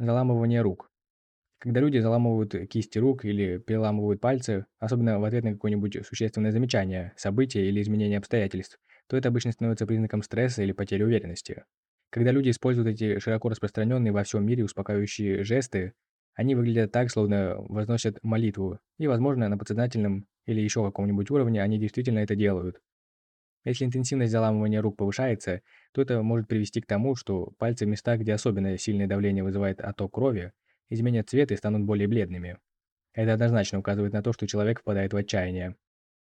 Заламывание рук. Когда люди заламывают кисти рук или переламывают пальцы, особенно в ответ на какое-нибудь существенное замечание, событие или изменение обстоятельств, то это обычно становится признаком стресса или потери уверенности. Когда люди используют эти широко распространенные во всем мире успокаивающие жесты, они выглядят так, словно возносят молитву, и, возможно, на подсознательном или еще каком-нибудь уровне они действительно это делают. Если интенсивность заламывания рук повышается, то это может привести к тому, что пальцы в местах, где особенно сильное давление вызывает отток крови, изменят цвет и станут более бледными. Это однозначно указывает на то, что человек впадает в отчаяние.